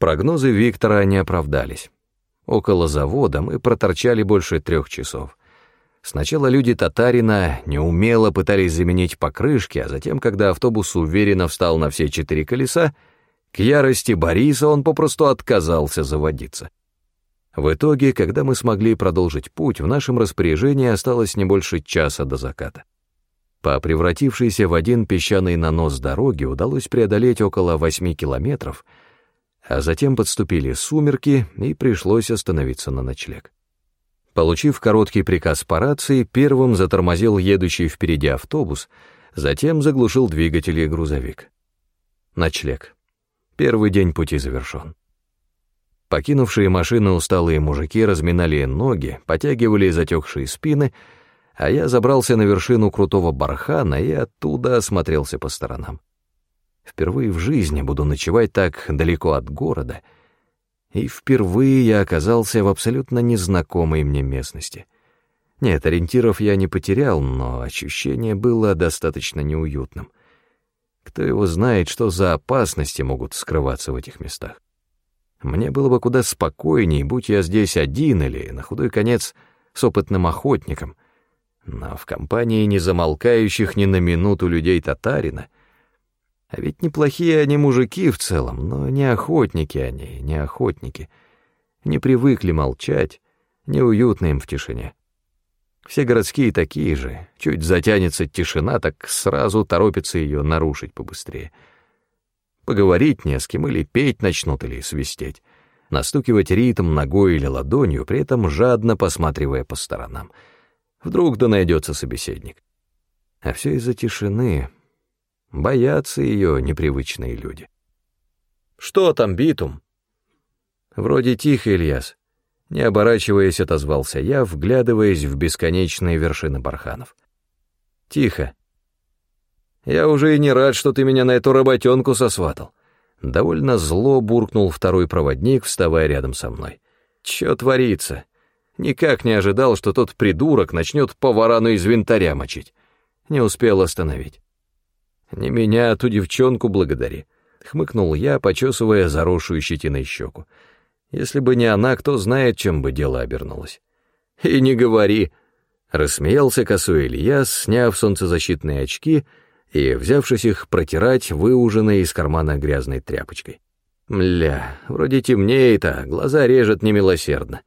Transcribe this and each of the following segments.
Прогнозы Виктора не оправдались. Около завода мы проторчали больше трех часов. Сначала люди татарина неумело пытались заменить покрышки, а затем, когда автобус уверенно встал на все четыре колеса, к ярости Бориса он попросту отказался заводиться. В итоге, когда мы смогли продолжить путь, в нашем распоряжении осталось не больше часа до заката. По превратившейся в один песчаный нанос дороги удалось преодолеть около восьми километров, а затем подступили сумерки, и пришлось остановиться на ночлег. Получив короткий приказ по рации, первым затормозил едущий впереди автобус, затем заглушил двигатель и грузовик. Ночлег. Первый день пути завершен. Покинувшие машину усталые мужики разминали ноги, потягивали затекшие спины, а я забрался на вершину крутого бархана и оттуда осмотрелся по сторонам. Впервые в жизни буду ночевать так далеко от города, и впервые я оказался в абсолютно незнакомой мне местности. Нет, ориентиров я не потерял, но ощущение было достаточно неуютным. Кто его знает, что за опасности могут скрываться в этих местах. Мне было бы куда спокойней, будь я здесь один или, на худой конец, с опытным охотником, но в компании незамолкающих ни на минуту людей татарина. А ведь неплохие они мужики в целом, но не охотники они, не охотники. Не привыкли молчать, неуютно им в тишине. Все городские такие же, чуть затянется тишина, так сразу торопятся ее нарушить побыстрее — Поговорить не с кем, или петь начнут, или свистеть. Настукивать ритм ногой или ладонью, при этом жадно посматривая по сторонам. Вдруг да найдется собеседник. А все из-за тишины. Боятся ее непривычные люди. «Что там, Битум?» «Вроде тихо, Ильяс». Не оборачиваясь, отозвался я, вглядываясь в бесконечные вершины барханов. «Тихо. Я уже и не рад, что ты меня на эту работенку сосватал. Довольно зло буркнул второй проводник, вставая рядом со мной. Чё творится? Никак не ожидал, что тот придурок начнет поварану из винтаря мочить. Не успел остановить. Не меня, а ту девчонку благодари. Хмыкнул я, почесывая заросшую щетиной щеку. Если бы не она, кто знает, чем бы дело обернулось. И не говори. Рассмеялся косой Илья, сняв солнцезащитные очки — и, взявшись их протирать, выуженной из кармана грязной тряпочкой. Мля, вроде темнеет, а глаза режет немилосердно.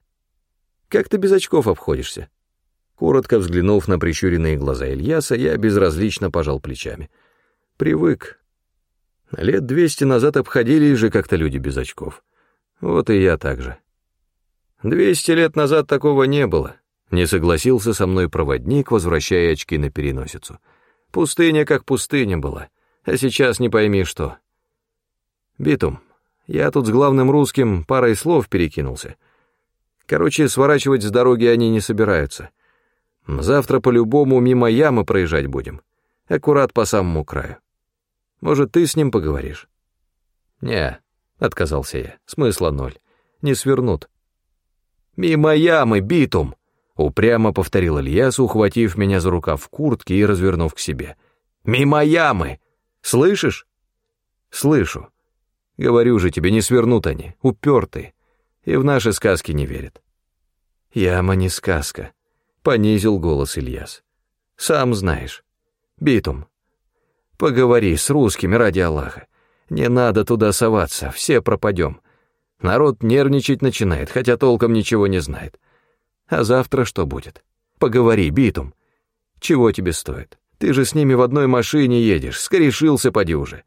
Как ты без очков обходишься? Коротко взглянув на прищуренные глаза Ильяса, я безразлично пожал плечами. Привык. Лет двести назад обходились же как-то люди без очков. Вот и я так же. Двести лет назад такого не было. Не согласился со мной проводник, возвращая очки на переносицу. — Пустыня как пустыня была, а сейчас не пойми что. Битум, я тут с главным русским парой слов перекинулся. Короче, сворачивать с дороги они не собираются. Завтра по-любому мимо ямы проезжать будем, аккурат по самому краю. Может, ты с ним поговоришь? Не, отказался я, смысла ноль, не свернут. Мимо ямы, битум! Упрямо повторил Ильяс, ухватив меня за рукав в куртке и развернув к себе. «Мимо ямы! Слышишь?» «Слышу. Говорю же тебе, не свернут они, упертые, и в наши сказки не верят». «Яма не сказка», — понизил голос Ильяс. «Сам знаешь. Битум, поговори с русскими ради Аллаха. Не надо туда соваться, все пропадем. Народ нервничать начинает, хотя толком ничего не знает. А завтра что будет? Поговори, Битум. Чего тебе стоит? Ты же с ними в одной машине едешь, скорешился поди уже.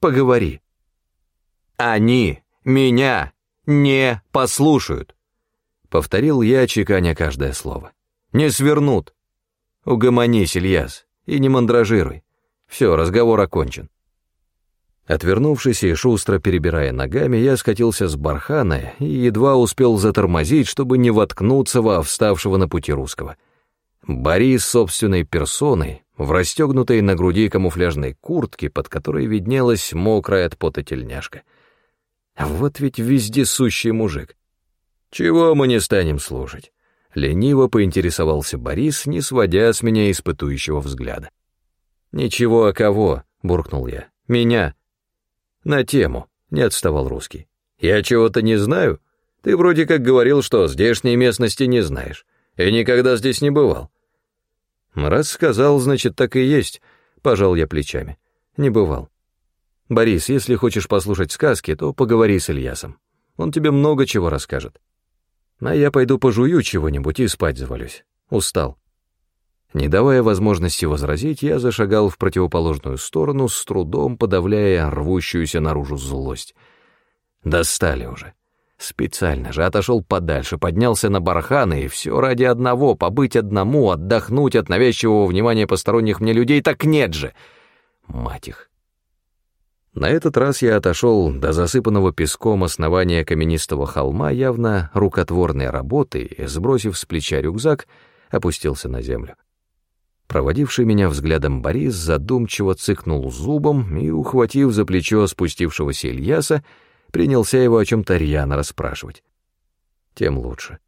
Поговори. Они меня не послушают. Повторил я, чеканя каждое слово. Не свернут. Угомонись, Ильяс, и не мандражируй. Все, разговор окончен. Отвернувшись и шустро перебирая ногами, я скатился с бархана и едва успел затормозить, чтобы не воткнуться во вставшего на пути русского. Борис собственной персоной, в расстегнутой на груди камуфляжной куртке, под которой виднелась мокрая от пота тельняшка. Вот ведь вездесущий мужик. Чего мы не станем слушать? Лениво поинтересовался Борис, не сводя с меня испытующего взгляда. «Ничего, а кого?» — буркнул я. «Меня!» «На тему», — не отставал русский. Я чего-то не знаю? Ты вроде как говорил, что здешней местности не знаешь, и никогда здесь не бывал. Раз сказал, значит, так и есть, пожал я плечами. Не бывал. Борис, если хочешь послушать сказки, то поговори с Ильясом. Он тебе много чего расскажет. А я пойду пожую чего-нибудь и спать завалюсь. Устал. Не давая возможности возразить, я зашагал в противоположную сторону, с трудом подавляя рвущуюся наружу злость. Достали уже. Специально же отошел подальше, поднялся на барханы, и все ради одного — побыть одному, отдохнуть от навязчивого внимания посторонних мне людей, так нет же! Мать их! На этот раз я отошел до засыпанного песком основания каменистого холма явно рукотворной работы и, сбросив с плеча рюкзак, опустился на землю. Проводивший меня взглядом Борис задумчиво цыкнул зубом и, ухватив за плечо спустившегося Ильяса, принялся его о чем-то рьяно расспрашивать. Тем лучше.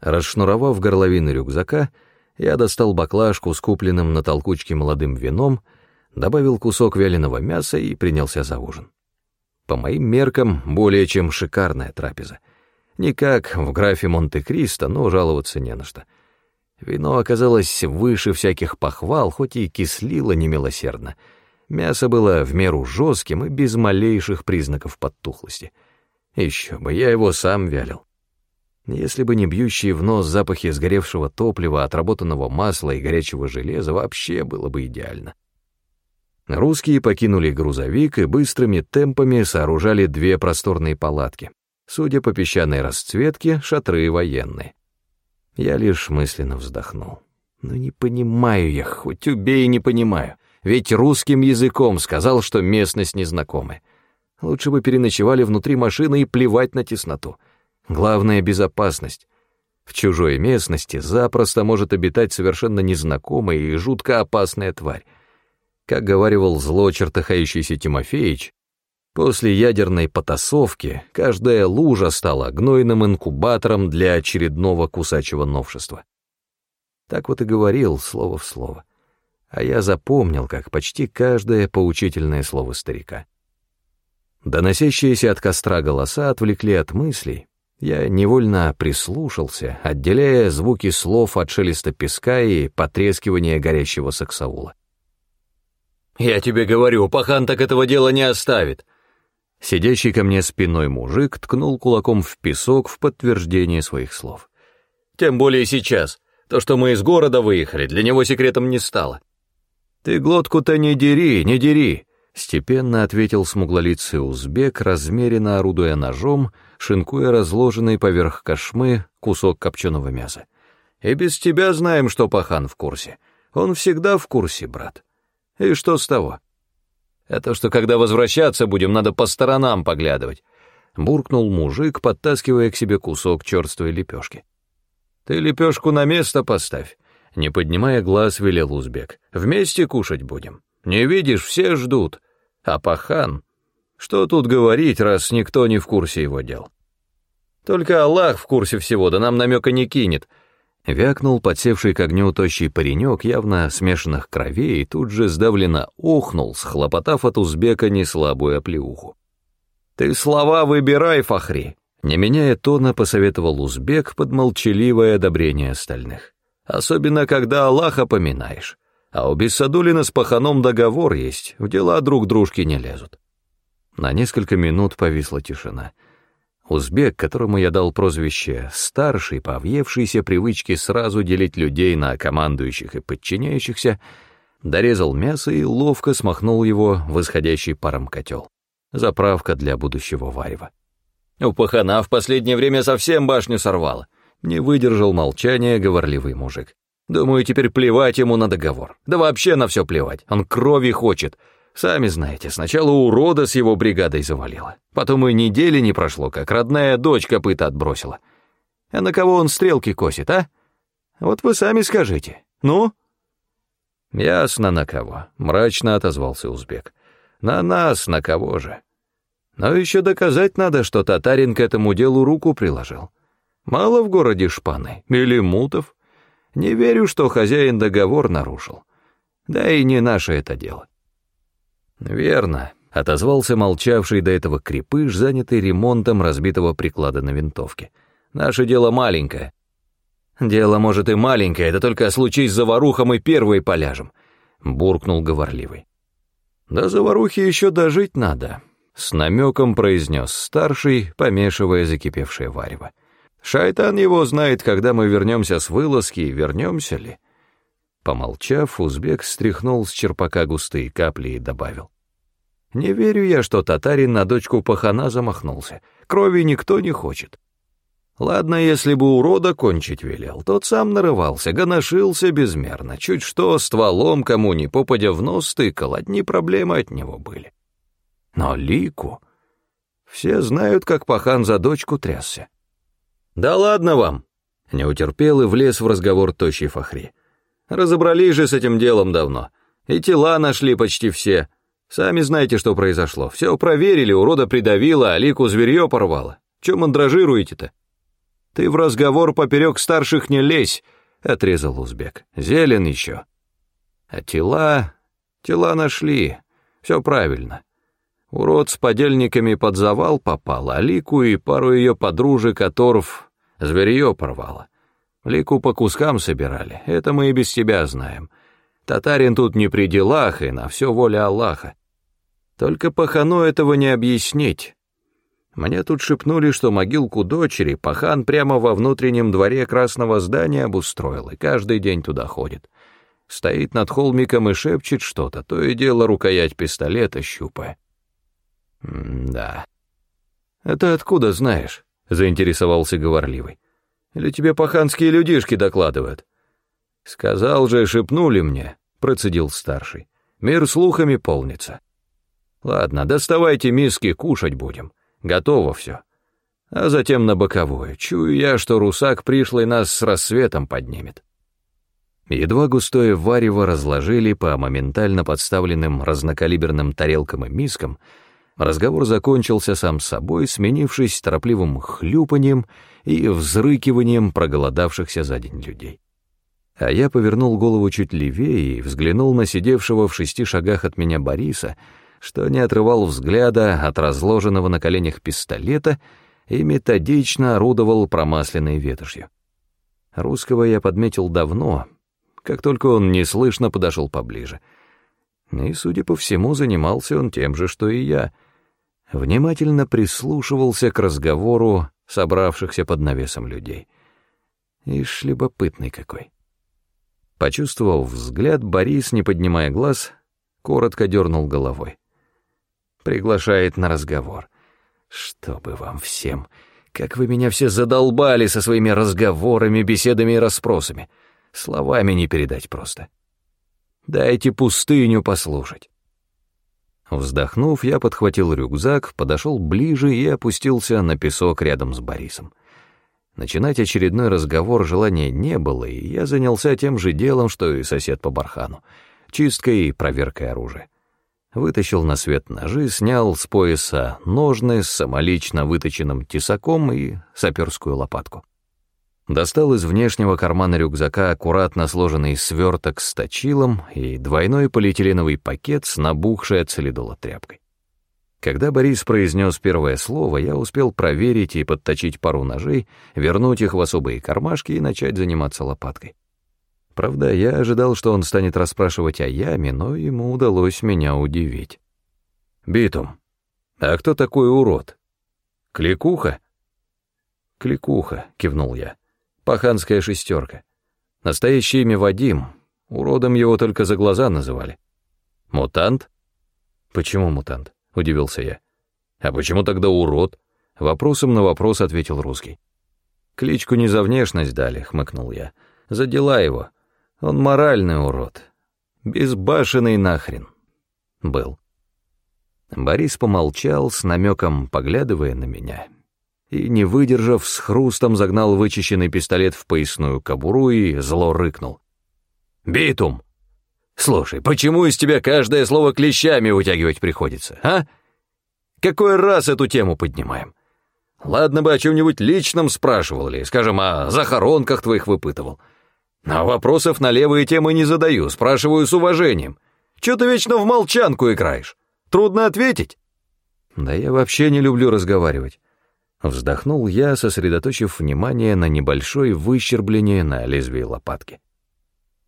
Расшнуровав горловины рюкзака, я достал баклажку с купленным на толкучке молодым вином, добавил кусок вяленого мяса и принялся за ужин. По моим меркам, более чем шикарная трапеза. Не как в графе Монте-Кристо, но жаловаться не на что. Вино оказалось выше всяких похвал, хоть и кислило немилосердно — Мясо было в меру жестким и без малейших признаков подтухлости. Еще бы, я его сам вялил. Если бы не бьющие в нос запахи сгоревшего топлива, отработанного масла и горячего железа, вообще было бы идеально. Русские покинули грузовик и быстрыми темпами сооружали две просторные палатки. Судя по песчаной расцветке, шатры военные. Я лишь мысленно вздохнул. Но не понимаю я, хоть убей, не понимаю ведь русским языком сказал, что местность незнакомая. Лучше бы переночевали внутри машины и плевать на тесноту. Главное — безопасность. В чужой местности запросто может обитать совершенно незнакомая и жутко опасная тварь. Как говаривал зло чертыхающийся Тимофеич, после ядерной потасовки каждая лужа стала гнойным инкубатором для очередного кусачего новшества. Так вот и говорил слово в слово а я запомнил, как почти каждое поучительное слово старика. Доносящиеся от костра голоса отвлекли от мыслей, я невольно прислушался, отделяя звуки слов от шелеста песка и потрескивания горящего саксаула. «Я тебе говорю, пахан так этого дела не оставит!» Сидящий ко мне спиной мужик ткнул кулаком в песок в подтверждение своих слов. «Тем более сейчас. То, что мы из города выехали, для него секретом не стало. «Ты глотку-то не дери, не дери!» — степенно ответил смуглолицый узбек, размеренно орудуя ножом, шинкуя разложенный поверх кошмы кусок копченого мяса. «И без тебя знаем, что пахан в курсе. Он всегда в курсе, брат. И что с того?» «Это что, когда возвращаться будем, надо по сторонам поглядывать», — буркнул мужик, подтаскивая к себе кусок черствой лепешки. «Ты лепешку на место поставь, не поднимая глаз, велел узбек. «Вместе кушать будем. Не видишь, все ждут. А пахан? Что тут говорить, раз никто не в курсе его дел? Только Аллах в курсе всего, да нам намека не кинет». Вякнул подсевший к огню тощий паренек, явно смешанных кровей, и тут же сдавленно охнул, схлопотав от узбека неслабую оплеуху. «Ты слова выбирай, Фахри!» Не меняя тона, посоветовал узбек под молчаливое одобрение остальных особенно когда Аллаха поминаешь. А у Бессадулина с паханом договор есть, в дела друг дружки не лезут. На несколько минут повисла тишина. Узбек, которому я дал прозвище «старший», по привычке сразу делить людей на командующих и подчиняющихся, дорезал мясо и ловко смахнул его в исходящий паром котел. Заправка для будущего варева. У пахана в последнее время совсем башню сорвало. Не выдержал молчания говорливый мужик. Думаю, теперь плевать ему на договор. Да вообще на все плевать. Он крови хочет. Сами знаете, сначала урода с его бригадой завалило. Потом и недели не прошло, как родная дочь копыта отбросила. А на кого он стрелки косит, а? Вот вы сами скажите. Ну? Ясно на кого, мрачно отозвался узбек. На нас, на кого же? Но еще доказать надо, что татарин к этому делу руку приложил. Мало в городе шпаны или мутов. Не верю, что хозяин договор нарушил. Да и не наше это дело. Верно, отозвался молчавший до этого крепыш, занятый ремонтом разбитого приклада на винтовке. «Наше дело маленькое». «Дело, может, и маленькое, это только случись заварухом и первой поляжем», — буркнул говорливый. «Да заварухи еще дожить надо», — с намеком произнес старший, помешивая закипевшее варево. «Шайтан его знает, когда мы вернемся с вылазки, вернемся ли». Помолчав, узбек стряхнул с черпака густые капли и добавил. Не верю я, что татарин на дочку пахана замахнулся. Крови никто не хочет. Ладно, если бы урода кончить велел, тот сам нарывался, гоношился безмерно, чуть что стволом кому ни попадя в нос стыкал, одни проблемы от него были. Но Лику... Все знают, как пахан за дочку трясся. «Да ладно вам!» — не утерпел и влез в разговор тощий Фахри. «Разобрались же с этим делом давно. И тела нашли почти все. Сами знаете, что произошло. Все проверили, урода придавило, а лику зверье порвало. Чем мандражируете-то? Ты в разговор поперек старших не лезь, — отрезал узбек. Зелен еще. А тела... Тела нашли. Все правильно. Урод с подельниками под завал попал, а Лику и пару ее подружек оторв зверье порвало. Лику по кускам собирали, это мы и без тебя знаем. Татарин тут не при делах, и на все воля Аллаха. Только пахану этого не объяснить. Мне тут шепнули, что могилку дочери пахан прямо во внутреннем дворе красного здания обустроил, и каждый день туда ходит. Стоит над холмиком и шепчет что-то, то и дело рукоять пистолета щупая. «Да». «Это откуда знаешь?» — заинтересовался говорливый. «Или тебе паханские людишки докладывают?» «Сказал же, шепнули мне», — процедил старший. «Мир слухами полнится». Ладно, доставайте миски, кушать будем. Готово все. А затем на боковое. Чую я, что русак пришлый нас с рассветом поднимет. Едва густое варево разложили по моментально подставленным разнокалиберным тарелкам и мискам, разговор закончился сам собой, сменившись торопливым хлюпанием и взрыкиванием проголодавшихся за день людей. А я повернул голову чуть левее и взглянул на сидевшего в шести шагах от меня Бориса, что не отрывал взгляда от разложенного на коленях пистолета и методично орудовал промасленной ветошью. Русского я подметил давно, как только он неслышно подошел поближе. И, судя по всему, занимался он тем же, что и я. Внимательно прислушивался к разговору собравшихся под навесом людей. Ишь, любопытный какой. Почувствовав взгляд, Борис, не поднимая глаз, коротко дернул головой приглашает на разговор. Чтобы вам всем, как вы меня все задолбали со своими разговорами, беседами и расспросами. Словами не передать просто. Дайте пустыню послушать. Вздохнув, я подхватил рюкзак, подошел ближе и опустился на песок рядом с Борисом. Начинать очередной разговор желания не было, и я занялся тем же делом, что и сосед по бархану — чисткой и проверкой оружия вытащил на свет ножи, снял с пояса ножны с самолично выточенным тесаком и саперскую лопатку. Достал из внешнего кармана рюкзака аккуратно сложенный сверток с точилом и двойной полиэтиленовый пакет с набухшей от солидола тряпкой. Когда Борис произнес первое слово, я успел проверить и подточить пару ножей, вернуть их в особые кармашки и начать заниматься лопаткой. Правда, я ожидал, что он станет расспрашивать о яме, но ему удалось меня удивить. «Битум, а кто такой урод? Кликуха?» «Кликуха», — кивнул я. «Паханская шестерка. Настоящее имя Вадим. Уродом его только за глаза называли. Мутант?» «Почему мутант?» — удивился я. «А почему тогда урод?» Вопросом на вопрос ответил русский. «Кличку не за внешность дали», — хмыкнул я. «За дела его. Он моральный урод. Безбашенный нахрен. Был. Борис помолчал, с намеком поглядывая на меня, и, не выдержав, с хрустом загнал вычищенный пистолет в поясную кобуру и зло рыкнул. «Битум! Слушай, почему из тебя каждое слово клещами вытягивать приходится, а? Какой раз эту тему поднимаем? Ладно бы о чем-нибудь личном спрашивал ли, скажем, о захоронках твоих выпытывал». А вопросов на левые темы не задаю, спрашиваю с уважением. Чё ты вечно в молчанку играешь? Трудно ответить». «Да я вообще не люблю разговаривать». Вздохнул я, сосредоточив внимание на небольшой выщерблении на лезвии лопатки.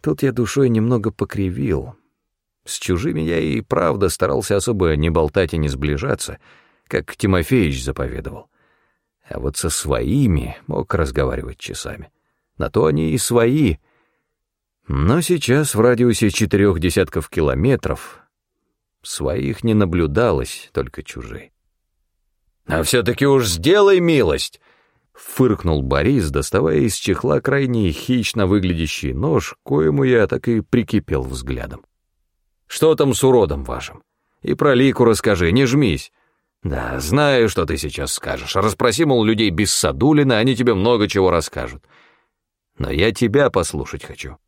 Тут я душой немного покривил. С чужими я и правда старался особо не болтать и не сближаться, как Тимофеич заповедовал. А вот со своими мог разговаривать часами. На то они и свои. Но сейчас в радиусе четырех десятков километров своих не наблюдалось, только чужие. «А все-таки уж сделай милость!» — фыркнул Борис, доставая из чехла крайне хищно выглядящий нож, коему я так и прикипел взглядом. «Что там с уродом вашим? И про Лику расскажи, не жмись!» «Да, знаю, что ты сейчас скажешь. Расспроси, мол, людей без Садулина, они тебе много чего расскажут. Но я тебя послушать хочу».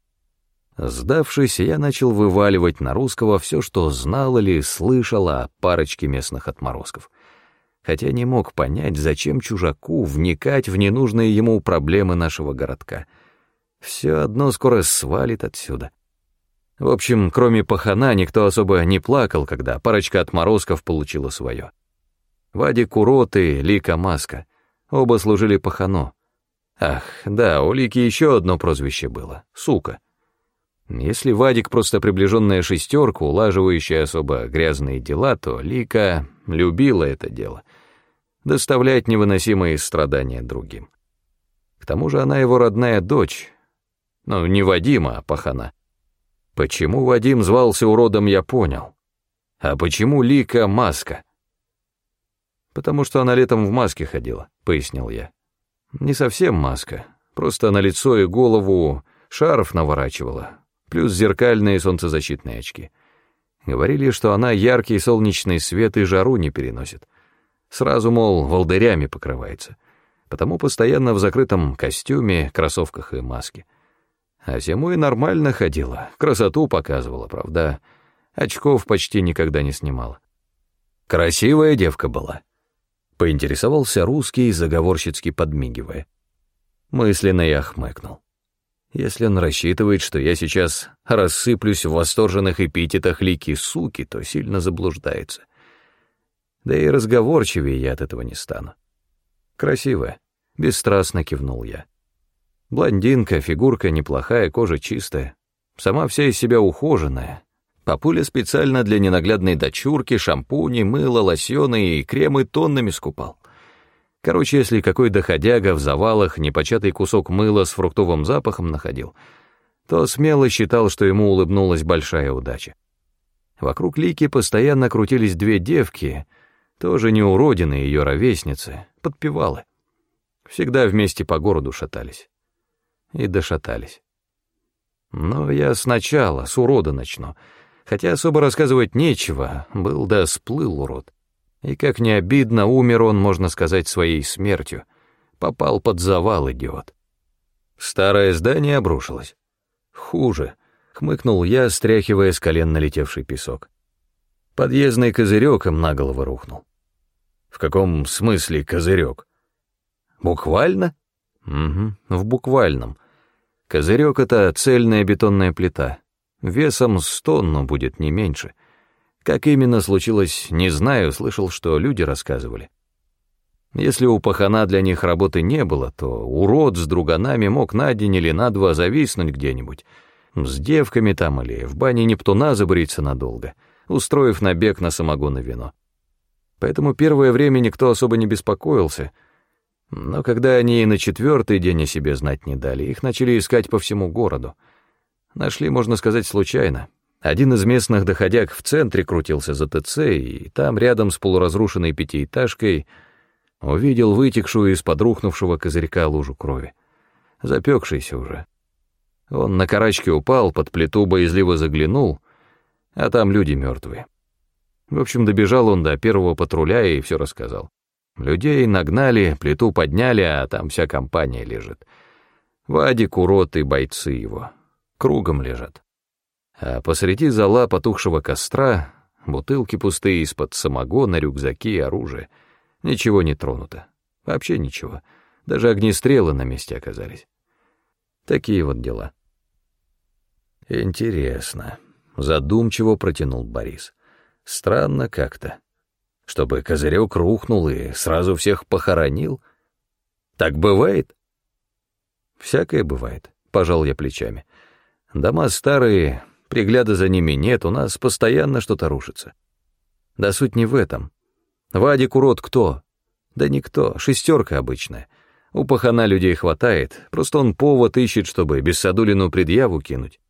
Сдавшись, я начал вываливать на русского все, что знал или слышал о парочке местных отморозков хотя не мог понять, зачем чужаку вникать в ненужные ему проблемы нашего городка. Все одно скоро свалит отсюда. В общем, кроме пахана, никто особо не плакал, когда парочка отморозков получила свое. Вадик Урод и Лика Маска. Оба служили пахано. Ах, да, у Лики еще одно прозвище было — сука. Если Вадик просто приближенная шестерка, улаживающая особо грязные дела, то Лика любила это дело — доставлять невыносимые страдания другим. К тому же она его родная дочь, ну, не Вадима, а Пахана. Почему Вадим звался уродом, я понял. А почему Лика — маска? Потому что она летом в маске ходила, пояснил я. Не совсем маска, просто на лицо и голову шарф наворачивала, плюс зеркальные солнцезащитные очки. Говорили, что она яркий солнечный свет и жару не переносит. Сразу, мол, волдырями покрывается. Потому постоянно в закрытом костюме, кроссовках и маске. А зимой нормально ходила, красоту показывала, правда. Очков почти никогда не снимала. Красивая девка была. Поинтересовался русский, заговорщицки подмигивая. Мысленно я хмыкнул. Если он рассчитывает, что я сейчас рассыплюсь в восторженных эпитетах лики суки, то сильно заблуждается — да и разговорчивее я от этого не стану. Красивая, бесстрастно кивнул я. Блондинка, фигурка неплохая, кожа чистая, сама вся из себя ухоженная. Папуля специально для ненаглядной дочурки шампуни, мыло, лосьоны и кремы тоннами скупал. Короче, если какой доходяга в завалах непочатый кусок мыла с фруктовым запахом находил, то смело считал, что ему улыбнулась большая удача. Вокруг Лики постоянно крутились две девки, тоже не уродины ее ровесницы, подпевалы. Всегда вместе по городу шатались. И дошатались. Но я сначала с урода начну. Хотя особо рассказывать нечего, был да сплыл урод. И как не обидно, умер он, можно сказать, своей смертью. Попал под завал, идиот. Старое здание обрушилось. Хуже, хмыкнул я, стряхивая с колен налетевший песок. Подъездный козырек им на голову рухнул. В каком смысле козырек? Буквально? Угу, в буквальном. Козырек — это цельная бетонная плита. Весом с тонну будет не меньше. Как именно случилось, не знаю, слышал, что люди рассказывали. Если у пахана для них работы не было, то урод с друганами мог на день или на два зависнуть где-нибудь, с девками там или в бане Нептуна забриться надолго — устроив набег на самогон и вино. Поэтому первое время никто особо не беспокоился, но когда они и на четвертый день о себе знать не дали, их начали искать по всему городу. Нашли, можно сказать, случайно. Один из местных доходяг в центре крутился за ТЦ, и там, рядом с полуразрушенной пятиэтажкой, увидел вытекшую из-под рухнувшего козырька лужу крови. Запекшийся уже. Он на карачке упал, под плиту боязливо заглянул, а там люди мертвые. В общем, добежал он до первого патруля и все рассказал. Людей нагнали, плиту подняли, а там вся компания лежит. Вадик, урод и бойцы его. Кругом лежат. А посреди зала потухшего костра бутылки пустые из-под самогона, рюкзаки и оружие. Ничего не тронуто. Вообще ничего. Даже огнестрелы на месте оказались. Такие вот дела. Интересно. Задумчиво протянул Борис. Странно как-то. Чтобы козырек рухнул и сразу всех похоронил. Так бывает? Всякое бывает, пожал я плечами. Дома старые, пригляда за ними нет, у нас постоянно что-то рушится. Да суть не в этом. Вадик урод кто? Да никто, шестерка обычная. У пахана людей хватает, просто он повод ищет, чтобы Бессадулину предъяву кинуть.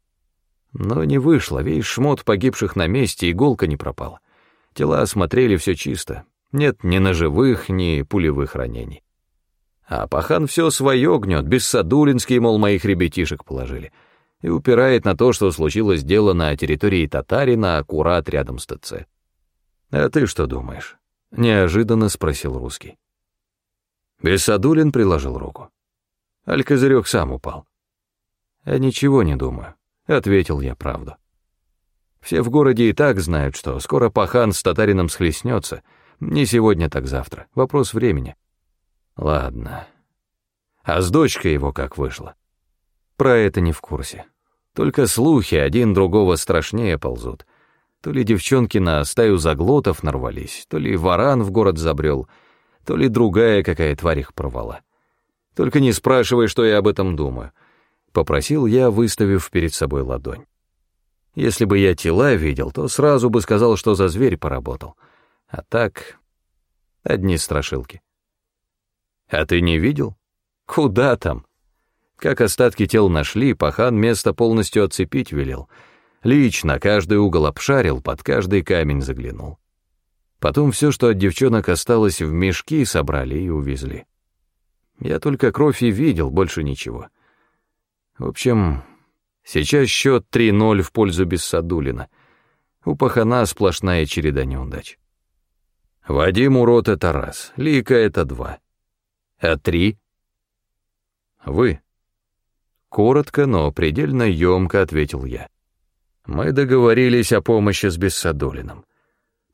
Но не вышло, весь шмот погибших на месте, иголка не пропала. Тела осмотрели все чисто, нет ни ножевых, ни пулевых ранений. А пахан все свое гнет, Бессадулинские, мол, моих ребятишек положили, и упирает на то, что случилось дело на территории татарина, аккурат рядом с ТЦ. «А ты что думаешь?» — неожиданно спросил русский. Бессадулин приложил руку. Аль-Козырек сам упал. «Я ничего не думаю», — ответил я правду. «Все в городе и так знают, что скоро пахан с татарином схлестнется. Не сегодня, так завтра. Вопрос времени». «Ладно. А с дочкой его как вышло?» «Про это не в курсе. Только слухи один другого страшнее ползут. То ли девчонки на стаю заглотов нарвались, то ли варан в город забрел — то ли другая какая тварь их порвала. Только не спрашивай, что я об этом думаю. Попросил я, выставив перед собой ладонь. Если бы я тела видел, то сразу бы сказал, что за зверь поработал. А так, одни страшилки. А ты не видел? Куда там? Как остатки тел нашли, пахан место полностью отцепить велел. Лично каждый угол обшарил, под каждый камень заглянул. Потом все, что от девчонок осталось в мешки, собрали и увезли. Я только кровь и видел, больше ничего. В общем, сейчас счет 3-0 в пользу Бессадулина. У пахана сплошная череда неудач. Вадим урод — это раз, Лика — это два. А три? Вы. Коротко, но предельно емко ответил я. Мы договорились о помощи с Бессадулиным.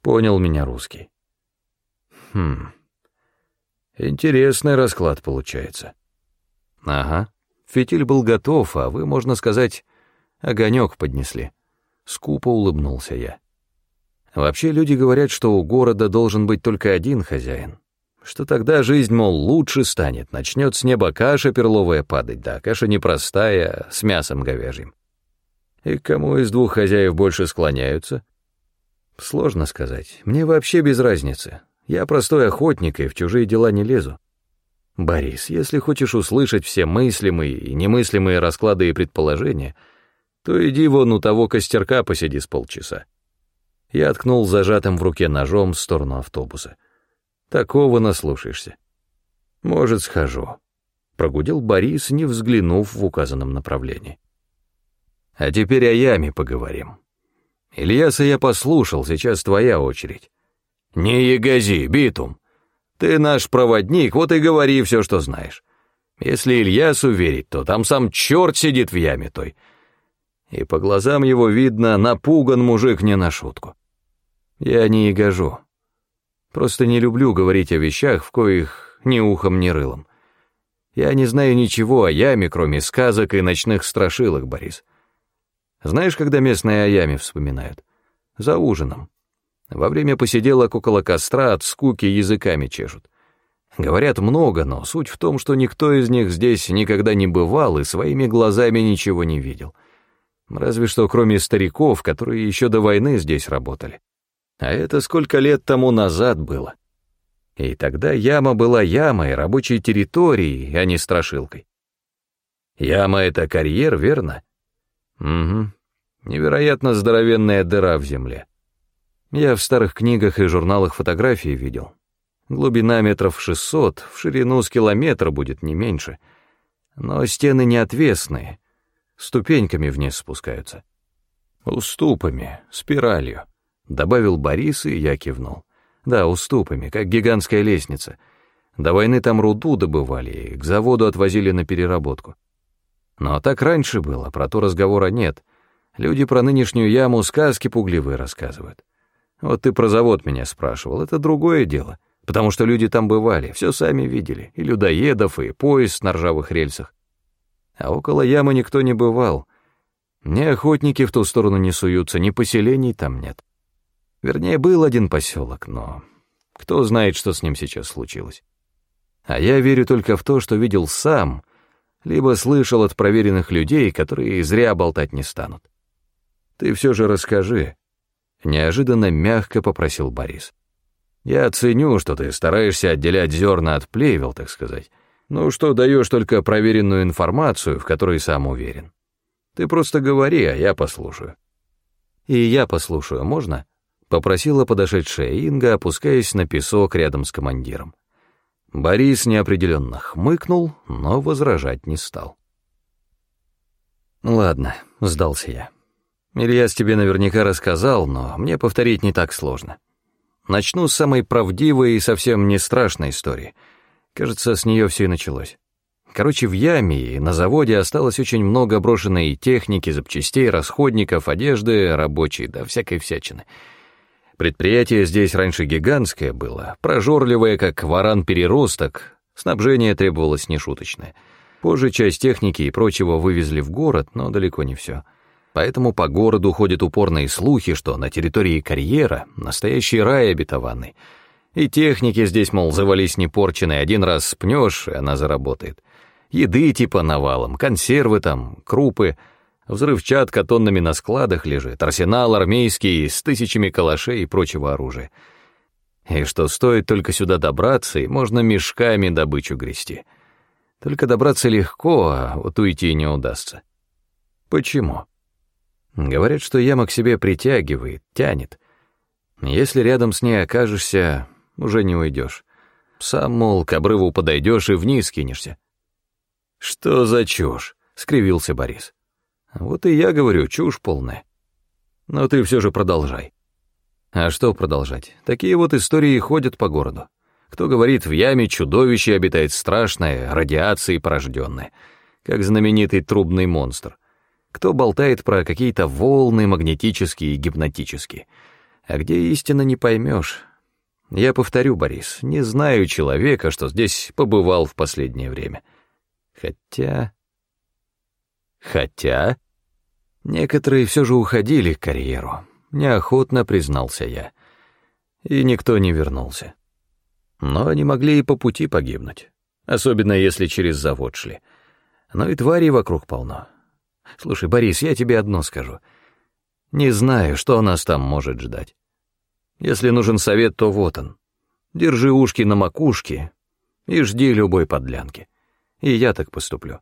Понял меня русский. Хм. Интересный расклад получается. Ага. Фитиль был готов, а вы, можно сказать, огонек поднесли. Скупо улыбнулся я. Вообще люди говорят, что у города должен быть только один хозяин. Что тогда жизнь, мол, лучше станет, начнет с неба каша перловая падать, да, каша непростая, с мясом говяжьим. И кому из двух хозяев больше склоняются? Сложно сказать. Мне вообще без разницы. Я простой охотник и в чужие дела не лезу. Борис, если хочешь услышать все мыслимые и немыслимые расклады и предположения, то иди вон у того костерка посиди с полчаса. Я ткнул зажатым в руке ножом в сторону автобуса. Такого наслушаешься. Может, схожу. Прогудел Борис, не взглянув в указанном направлении. А теперь о яме поговорим. Ильяса я послушал, сейчас твоя очередь. Не ягози, Битум. Ты наш проводник, вот и говори все, что знаешь. Если Ильясу верить, то там сам черт сидит в яме той. И по глазам его видно, напуган мужик не на шутку. Я не ягожу. Просто не люблю говорить о вещах, в коих ни ухом, ни рылом. Я не знаю ничего о яме, кроме сказок и ночных страшилок, Борис. Знаешь, когда местные о яме вспоминают? За ужином. Во время посиделок около костра от скуки языками чешут. Говорят много, но суть в том, что никто из них здесь никогда не бывал и своими глазами ничего не видел. Разве что кроме стариков, которые еще до войны здесь работали. А это сколько лет тому назад было. И тогда яма была ямой, рабочей территорией, а не страшилкой. Яма — это карьер, верно? Угу. Невероятно здоровенная дыра в земле. Я в старых книгах и журналах фотографии видел. Глубина метров шестьсот, в ширину с километра будет не меньше. Но стены не отвесные, ступеньками вниз спускаются. Уступами, спиралью, добавил Борис, и я кивнул. Да, уступами, как гигантская лестница. До войны там руду добывали и к заводу отвозили на переработку. Но так раньше было, про то разговора нет. Люди про нынешнюю яму сказки пугливые рассказывают. Вот ты про завод меня спрашивал, это другое дело, потому что люди там бывали, все сами видели, и людоедов, и поезд на ржавых рельсах. А около ямы никто не бывал. Ни охотники в ту сторону не суются, ни поселений там нет. Вернее, был один поселок, но кто знает, что с ним сейчас случилось. А я верю только в то, что видел сам, либо слышал от проверенных людей, которые зря болтать не станут. Ты все же расскажи, — неожиданно мягко попросил Борис. Я ценю, что ты стараешься отделять зерна от плевел, так сказать, ну что даешь только проверенную информацию, в которой сам уверен. Ты просто говори, а я послушаю. И я послушаю, можно? Попросила подошедшая Инга, опускаясь на песок рядом с командиром. Борис неопределенно хмыкнул, но возражать не стал. «Ладно», — сдался я. «Ильяс тебе наверняка рассказал, но мне повторить не так сложно. Начну с самой правдивой и совсем не страшной истории. Кажется, с нее все и началось. Короче, в яме и на заводе осталось очень много брошенной техники, запчастей, расходников, одежды, рабочей, да всякой всячины. Предприятие здесь раньше гигантское было, прожорливое, как варан-переросток, снабжение требовалось нешуточное. Позже часть техники и прочего вывезли в город, но далеко не все. Поэтому по городу ходят упорные слухи, что на территории карьера настоящий рай обетованный. И техники здесь, мол, завались непорченой, один раз спнешь, и она заработает. Еды типа навалом, консервы там, крупы, взрывчатка тоннами на складах лежит, арсенал армейский с тысячами калашей и прочего оружия. И что стоит только сюда добраться, и можно мешками добычу грести. Только добраться легко, а вот уйти не удастся. Почему? Говорят, что яма к себе притягивает, тянет. Если рядом с ней окажешься, уже не уйдешь. Сам, мол, к обрыву подойдешь и вниз кинешься. «Что за чушь?» — скривился Борис. «Вот и я говорю, чушь полная. Но ты все же продолжай». А что продолжать? Такие вот истории ходят по городу. Кто говорит, в яме чудовище обитает страшное, радиацией порожденное, как знаменитый трубный монстр кто болтает про какие-то волны магнетические и гипнотические. А где истина не поймешь. Я повторю, Борис, не знаю человека, что здесь побывал в последнее время. Хотя... Хотя... Некоторые все же уходили к карьеру, неохотно признался я. И никто не вернулся. Но они могли и по пути погибнуть, особенно если через завод шли. Но и тварей вокруг полно. Слушай, Борис, я тебе одно скажу. Не знаю, что нас там может ждать. Если нужен совет, то вот он. Держи ушки на макушке и жди любой подлянки. И я так поступлю.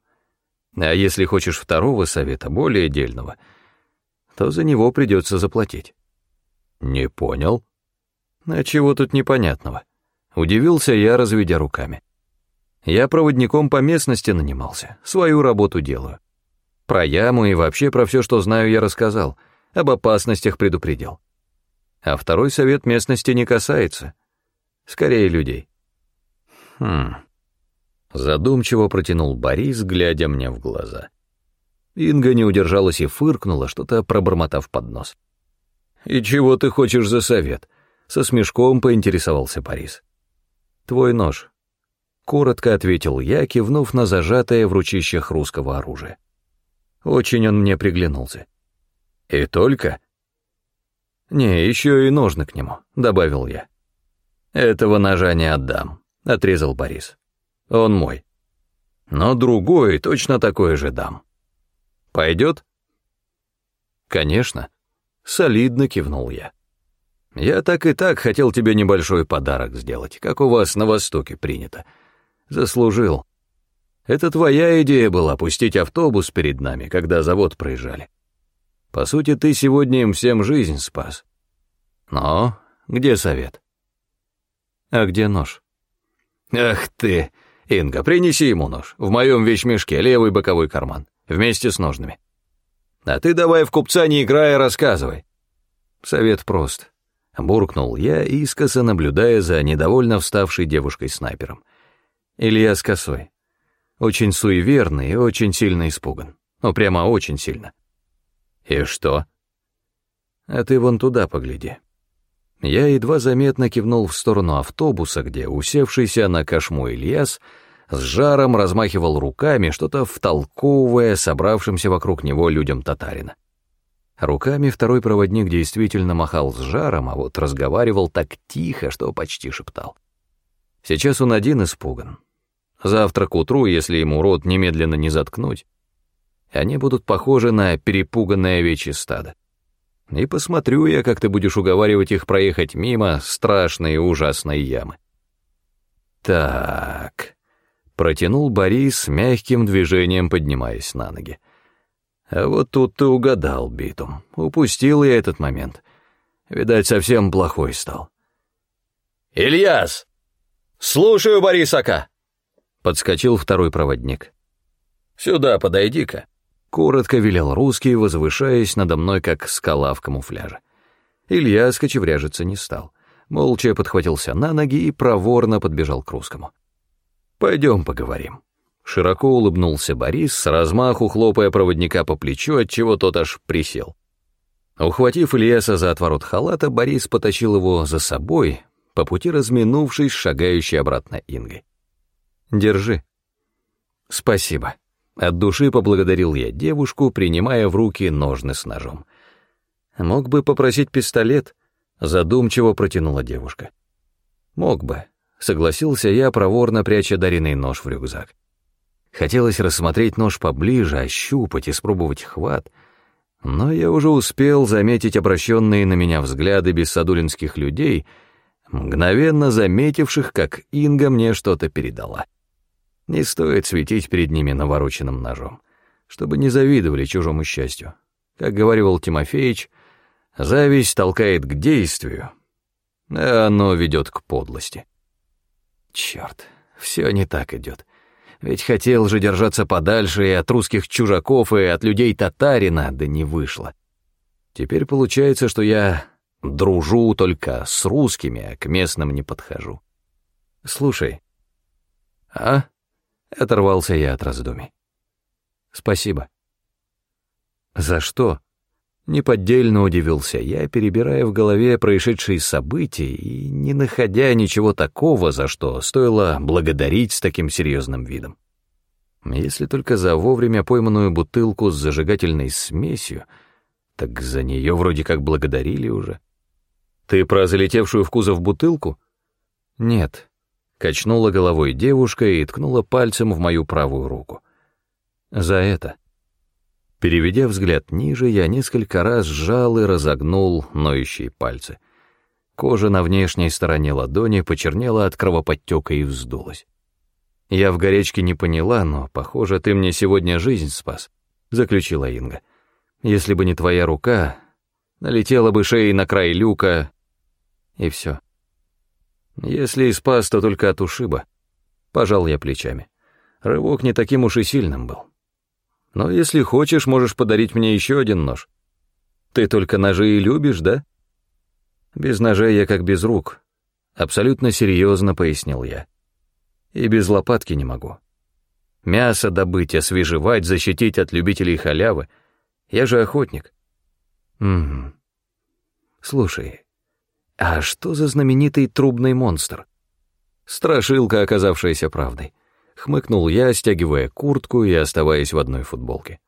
А если хочешь второго совета, более дельного, то за него придется заплатить. Не понял? А чего тут непонятного? Удивился я, разведя руками. Я проводником по местности нанимался, свою работу делаю. Про яму и вообще про все, что знаю, я рассказал, об опасностях предупредил. А второй совет местности не касается. Скорее людей. Хм. Задумчиво протянул Борис, глядя мне в глаза. Инга не удержалась и фыркнула, что-то пробормотав под нос. «И чего ты хочешь за совет?» Со смешком поинтересовался Борис. «Твой нож», — коротко ответил я, кивнув на зажатое в ручищах русского оружия. Очень он мне приглянулся. И только? Не, еще и ножны к нему, добавил я. Этого ножа не отдам, отрезал Борис. Он мой. Но другой точно такой же дам. Пойдет? Конечно. Солидно кивнул я. Я так и так хотел тебе небольшой подарок сделать, как у вас на Востоке принято. Заслужил. Это твоя идея была пустить автобус перед нами, когда завод проезжали. По сути, ты сегодня им всем жизнь спас. Но где совет? А где нож? Ах ты! Инга, принеси ему нож. В моем вещмешке левый боковой карман. Вместе с ножными. А ты давай в купца не играя рассказывай. Совет прост. Буркнул я, искоса наблюдая за недовольно вставшей девушкой-снайпером. Илья с косой. Очень суеверный и очень сильно испуган. Ну, прямо очень сильно. И что? А ты вон туда погляди. Я едва заметно кивнул в сторону автобуса, где усевшийся на кошму Ильяс с жаром размахивал руками, что-то втолковывая собравшимся вокруг него людям татарина. Руками второй проводник действительно махал с жаром, а вот разговаривал так тихо, что почти шептал. Сейчас он один испуган. Завтра к утру, если ему рот немедленно не заткнуть, они будут похожи на перепуганное овечье стадо. И посмотрю я, как ты будешь уговаривать их проехать мимо страшной и ужасной ямы. Так, протянул Борис мягким движением, поднимаясь на ноги. А вот тут ты угадал, Битум. Упустил я этот момент. Видать, совсем плохой стал. «Ильяс! Слушаю, Борисака!» Подскочил второй проводник. «Сюда подойди-ка». Коротко велел русский, возвышаясь надо мной, как скала в камуфляже. Илья скочевряжиться не стал. Молча подхватился на ноги и проворно подбежал к русскому. «Пойдем поговорим». Широко улыбнулся Борис, с размаху хлопая проводника по плечу, отчего тот аж присел. Ухватив Ильяса за отворот халата, Борис потащил его за собой, по пути разминувшись, шагающей обратно Ингой. «Держи». «Спасибо». От души поблагодарил я девушку, принимая в руки ножны с ножом. «Мог бы попросить пистолет?» — задумчиво протянула девушка. «Мог бы», — согласился я, проворно пряча даренный нож в рюкзак. Хотелось рассмотреть нож поближе, ощупать, испробовать хват, но я уже успел заметить обращенные на меня взгляды бессадулинских людей, мгновенно заметивших, как Инга мне что-то передала. Не стоит светить перед ними навороченным ножом, чтобы не завидовали чужому счастью. Как говорил Тимофеич, зависть толкает к действию, а оно ведет к подлости. Черт, все не так идет. Ведь хотел же держаться подальше и от русских чужаков, и от людей татарина, да не вышло. Теперь получается, что я дружу только с русскими, а к местным не подхожу. Слушай. А? Оторвался я от раздумий. Спасибо. За что? Неподдельно удивился я, перебирая в голове происшедшие события и не находя ничего такого, за что стоило благодарить с таким серьезным видом. Если только за вовремя пойманную бутылку с зажигательной смесью, так за нее вроде как благодарили уже. Ты про залетевшую в кузов бутылку? Нет. Качнула головой девушка и ткнула пальцем в мою правую руку. За это. Переведя взгляд ниже, я несколько раз сжал и разогнул ноющие пальцы. Кожа на внешней стороне ладони почернела от кровоподтека и вздулась. «Я в горячке не поняла, но, похоже, ты мне сегодня жизнь спас», — заключила Инга. «Если бы не твоя рука, налетела бы шеей на край люка, и все. Если и спас, то только от ушиба». Пожал я плечами. Рывок не таким уж и сильным был. Но если хочешь, можешь подарить мне еще один нож. Ты только ножи и любишь, да? Без ножей я как без рук. Абсолютно серьезно пояснил я. И без лопатки не могу. Мясо добыть, освежевать, защитить от любителей халявы. Я же охотник. Угу. Слушай, а что за знаменитый трубный монстр? Страшилка, оказавшаяся правдой. Хмыкнул я, стягивая куртку и оставаясь в одной футболке.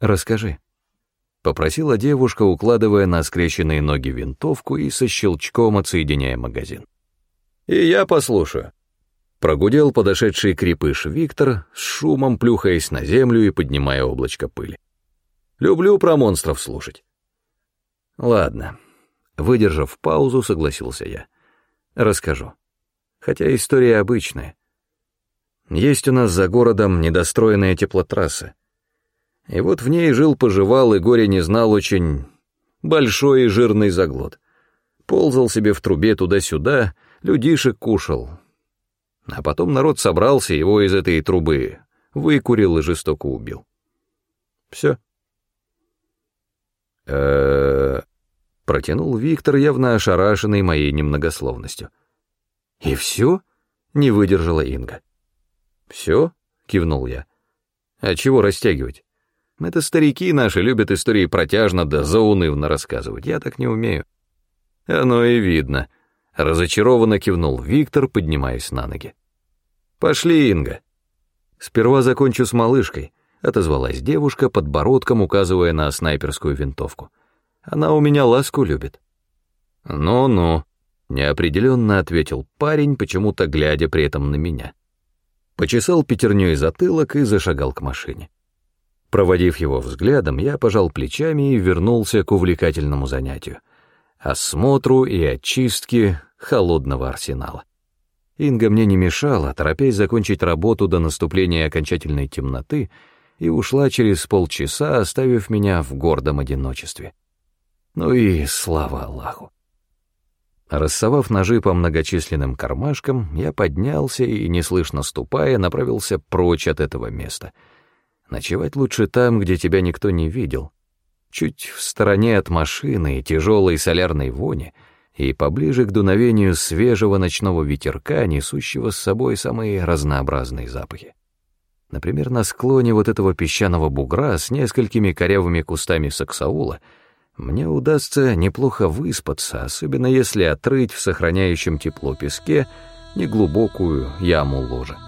«Расскажи», — попросила девушка, укладывая на скрещенные ноги винтовку и со щелчком отсоединяя магазин. «И я послушаю», — прогудел подошедший крепыш Виктор, с шумом плюхаясь на землю и поднимая облачко пыли. «Люблю про монстров слушать». «Ладно», — выдержав паузу, согласился я. «Расскажу. Хотя история обычная. Есть у нас за городом недостроенная теплотрасса. И вот в ней жил-поживал и горе не знал очень большой и жирный заглот. Ползал себе в трубе туда-сюда, людишек кушал. А потом народ собрался, его из этой трубы выкурил и жестоко убил. Все. э протянул Виктор, явно ошарашенный моей немногословностью. «И все?» — не выдержала Инга. «Все?» — кивнул я. «А чего растягивать? Это старики наши любят истории протяжно да заунывно рассказывать. Я так не умею». «Оно и видно», — разочарованно кивнул Виктор, поднимаясь на ноги. «Пошли, Инга. Сперва закончу с малышкой. — отозвалась девушка, подбородком указывая на снайперскую винтовку. «Она у меня ласку любит». «Ну-ну», — неопределенно ответил парень, почему-то глядя при этом на меня. Почесал пятерней затылок и зашагал к машине. Проводив его взглядом, я пожал плечами и вернулся к увлекательному занятию — осмотру и очистке холодного арсенала. Инга мне не мешала, торопясь закончить работу до наступления окончательной темноты, и ушла через полчаса, оставив меня в гордом одиночестве. Ну и слава Аллаху. Рассовав ножи по многочисленным кармашкам, я поднялся и, неслышно ступая, направился прочь от этого места. Ночевать лучше там, где тебя никто не видел. Чуть в стороне от машины и тяжелой солярной вони и поближе к дуновению свежего ночного ветерка, несущего с собой самые разнообразные запахи. Например, на склоне вот этого песчаного бугра с несколькими корявыми кустами саксаула — мне удастся неплохо выспаться, особенно если отрыть в сохраняющем тепло песке неглубокую яму ложа.